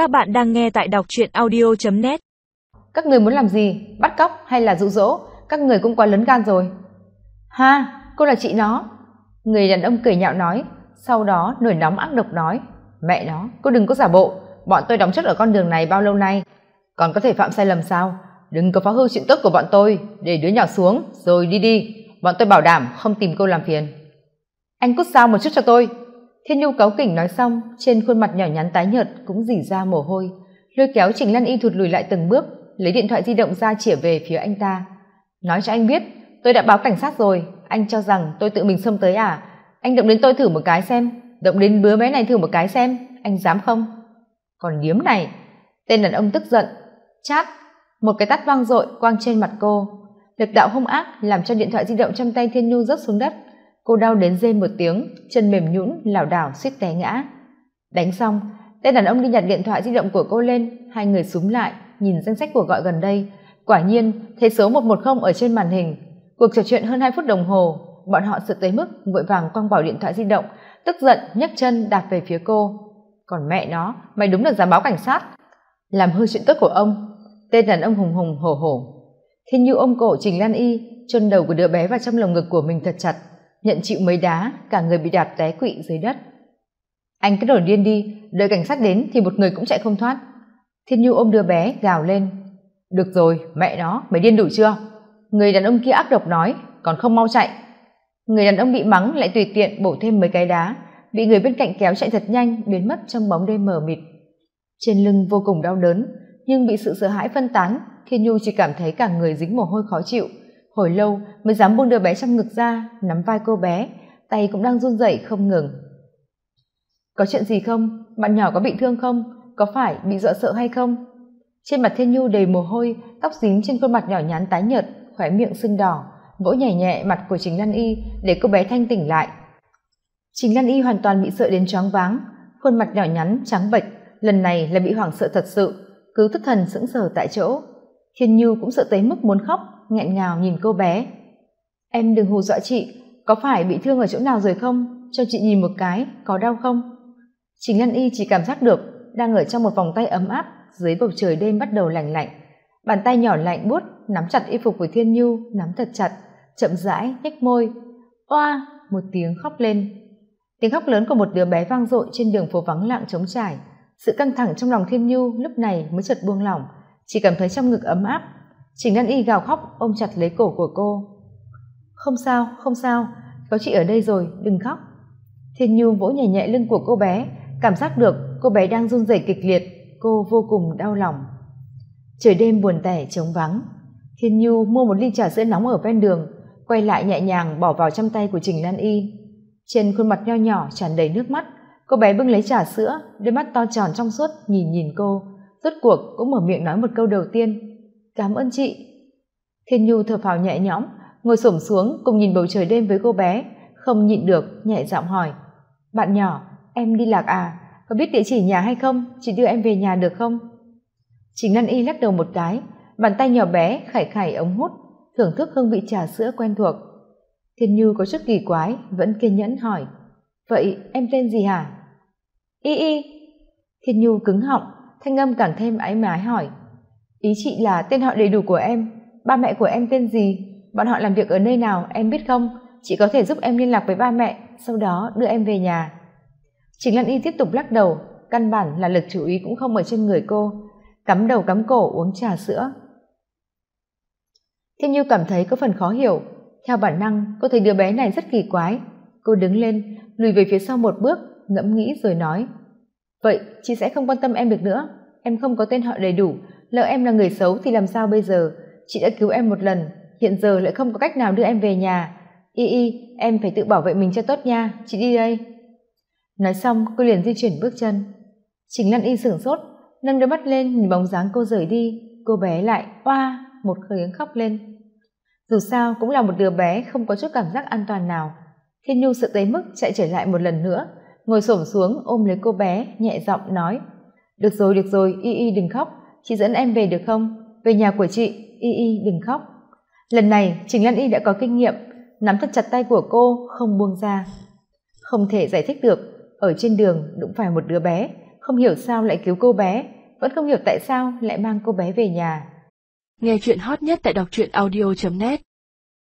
Các bạn đang nghe tại đọc truyện audio.net Các người muốn làm gì? Bắt cóc hay là dụ dỗ? Các người cũng quá lớn gan rồi. Ha, cô là chị nó. Người đàn ông cười nhạo nói, sau đó nổi nóng ác độc nói. Mẹ nó, cô đừng có giả bộ, bọn tôi đóng chất ở con đường này bao lâu nay. Còn có thể phạm sai lầm sao? Đừng có phá hư chuyện tốt của bọn tôi, để đứa nhỏ xuống, rồi đi đi. Bọn tôi bảo đảm không tìm cô làm phiền. Anh cút sao một chút cho tôi, thiên nhu cáu kỉnh nói xong, trên khuôn mặt nhỏ nhắn tái nhợt cũng dỉ ra mồ hôi. Lôi kéo trình lan y thụt lùi lại từng bước, lấy điện thoại di động ra chĩa về phía anh ta. Nói cho anh biết, tôi đã báo cảnh sát rồi. Anh cho rằng tôi tự mình xông tới à? Anh động đến tôi thử một cái xem. Động đến bứa bé này thử một cái xem, anh dám không? Còn điếm này. Tên đàn ông tức giận. Chát, một cái tát vang dội quang trên mặt cô. Lực đạo hung ác làm cho điện thoại di động trong tay thiên nhu rớt xuống đất cô đau đến rên một tiếng, chân mềm nhũn, lảo đảo, suýt té ngã. Đánh xong, tên đàn ông đi nhặt điện thoại di động của cô lên, hai người súng lại, nhìn danh sách cuộc gọi gần đây. Quả nhiên thấy số một một không ở trên màn hình. Cuộc trò chuyện hơn hai phút đồng hồ, bọn họ sợ tới mức vội vàng quăng bỏ điện thoại di động, tức giận, nhấc chân đạp về phía cô. Còn mẹ nó, mày đúng là dám báo cảnh sát. Làm hư chuyện tốt của ông. Tên đàn ông hùng hùng hổ hổ. Thiên như ôm cổ trình lan y, chôn đầu của đứa bé vào trong lồng ngực của mình thật chặt nhận chịu mấy đá, cả người bị đạp té quỵ dưới đất. Anh cứ nổi điên đi, đợi cảnh sát đến thì một người cũng chạy không thoát. Thiên nhu ôm đứa bé, gào lên. Được rồi, mẹ nó, mày điên đủ chưa? Người đàn ông kia ác độc nói, còn không mau chạy. Người đàn ông bị mắng lại tùy tiện bổ thêm mấy cái đá, bị người bên cạnh kéo chạy thật nhanh, biến mất trong bóng đêm mờ mịt. Trên lưng vô cùng đau đớn, nhưng bị sự sợ hãi phân tán, thiên nhu chỉ cảm thấy cả người dính mồ hôi khó chịu hồi lâu mới dám buông đứa bé trong ngực ra, nắm vai cô bé, tay cũng đang run rẩy không ngừng. Có chuyện gì không? Bạn nhỏ có bị thương không? Có phải bị dọa sợ hay không? Trên mặt thiên nhu đầy mồ hôi, tóc dính trên khuôn mặt nhỏ nhắn tái nhợt, khóe miệng sưng đỏ, vỗ nhảy nhẹ mặt của trình lan y để cô bé thanh tỉnh lại. Trình lan y hoàn toàn bị sợ đến choáng váng, khuôn mặt nhỏ nhắn trắng bệch, lần này là bị hoảng sợ thật sự, cứ thất thần sững sờ tại chỗ. Thiên nhu cũng sợ tới mức muốn khóc nghẹn ngào nhìn cô bé. Em đừng hù dọa chị, có phải bị thương ở chỗ nào rồi không? Cho chị nhìn một cái, có đau không? Trình lăn y chỉ cảm giác được đang ở trong một vòng tay ấm áp dưới bầu trời đêm bắt đầu lành lạnh. Bàn tay nhỏ lạnh buốt, nắm chặt y phục của thiên nhu, nắm thật chặt, chậm rãi, nhếch môi. Oa, một tiếng khóc lên. Tiếng khóc lớn của một đứa bé vang dội trên đường phố vắng lặng trống trải. Sự căng thẳng trong lòng thiên nhu lúc này mới chợt buông lỏng. Chỉ cảm thấy trong ngực ấm áp trình Lan y gào khóc, ôm chặt lấy cổ của cô. Không sao không sao, có chị ở đây rồi, đừng khóc. Thiên nhu vỗ nhẹ nhẹ lưng của cô bé, cảm giác được cô bé đang run rẩy kịch liệt, cô vô cùng đau lòng. Trời đêm buồn tẻ trống vắng, thiên nhu mua một ly trà sữa nóng ở ven đường, quay lại nhẹ nhàng bỏ vào trong tay của trình lan y. Trên khuôn mặt nho nhỏ tràn đầy nước mắt, cô bé bưng lấy trà sữa, đôi mắt to tròn trong suốt nhìn nhìn cô, rốt cuộc cũng mở miệng nói một câu đầu tiên cảm ơn chị. Thiên nhu thở phào nhẹ nhõm, ngồi xổm xuống cùng nhìn bầu trời đêm với cô bé, không nhịn được, nhẹ giọng hỏi. Bạn nhỏ, em đi lạc à? Có biết địa chỉ nhà hay không? Chị đưa em về nhà được không? Chính ngăn y lắc đầu một cái, bàn tay nhỏ bé, khải khải ống hút, thưởng thức hương vị trà sữa quen thuộc. Thiên nhu có chút kỳ quái, vẫn kiên nhẫn hỏi. Vậy em tên gì hả? Y y. Thiên nhu cứng họng, thanh âm càng thêm ái mái hỏi ý chị là tên họ đầy đủ của em. Ba mẹ của em tên gì? Bọn họ làm việc ở nơi nào? Em biết không? Chị có thể giúp em liên lạc với ba mẹ, sau đó đưa em về nhà. Trình lan y tiếp tục lắc đầu, căn bản là lực chú ý cũng không ở trên người cô. Cắm đầu cắm cổ uống trà sữa. Thiên như cảm thấy có phần khó hiểu. Theo bản năng, cô thấy đứa bé này rất kỳ quái. Cô đứng lên, lùi về phía sau một bước, ngẫm nghĩ rồi nói, vậy chị sẽ không quan tâm em được nữa. Em không có tên họ đầy đủ lỡ em là người xấu thì làm sao bây giờ? Chị đã cứu em một lần, hiện giờ lại không có cách nào đưa em về nhà. Y y, em phải tự bảo vệ mình cho tốt nha. Chị đi đây. Nói xong, cô liền di chuyển bước chân. Chính lăn y sửng sốt, nâng đôi mắt lên nhìn bóng dáng cô rời đi. Cô bé lại, oa, một tiếng khóc lên. Dù sao, cũng là một đứa bé không có chút cảm giác an toàn nào. Thiên nhu sợ tới mức chạy trở lại một lần nữa, ngồi xổm xuống ôm lấy cô bé, nhẹ giọng nói, được rồi được rồi, y y đừng khóc chị dẫn em về được không? Về nhà của chị, y y đừng khóc. Lần này, trình lan y đã có kinh nghiệm, nắm thật chặt tay của cô, không buông ra. Không thể giải thích được, ở trên đường đụng phải một đứa bé, không hiểu sao lại cứu cô bé, vẫn không hiểu tại sao lại mang cô bé về nhà. Nghe chuyện hot nhất tại đọc truyện audio net.